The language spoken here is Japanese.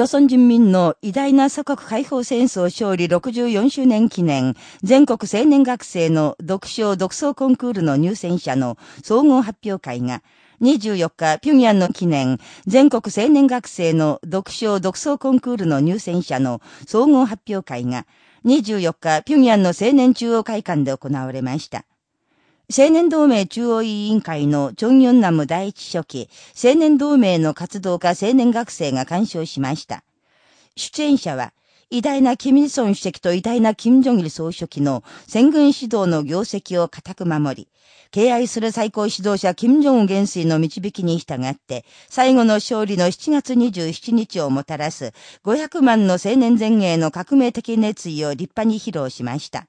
朝鮮人民の偉大な祖国解放戦争勝利64周年記念全国青年学生の読書独創コンクールの入選者の総合発表会が24日、平壌の記念全国青年学生の読書独創コンクールの入選者の総合発表会が24日、平壌の青年中央会館で行われました。青年同盟中央委員会のチョンヨンナム第一書記、青年同盟の活動家青年学生が鑑賞しました。出演者は、偉大なキム・イソン主席と偉大なキム・ジョンイル総書記の戦軍指導の業績を固く守り、敬愛する最高指導者キム・ジョン元帥の導きに従って、最後の勝利の7月27日をもたらす500万の青年前衛の革命的熱意を立派に披露しました。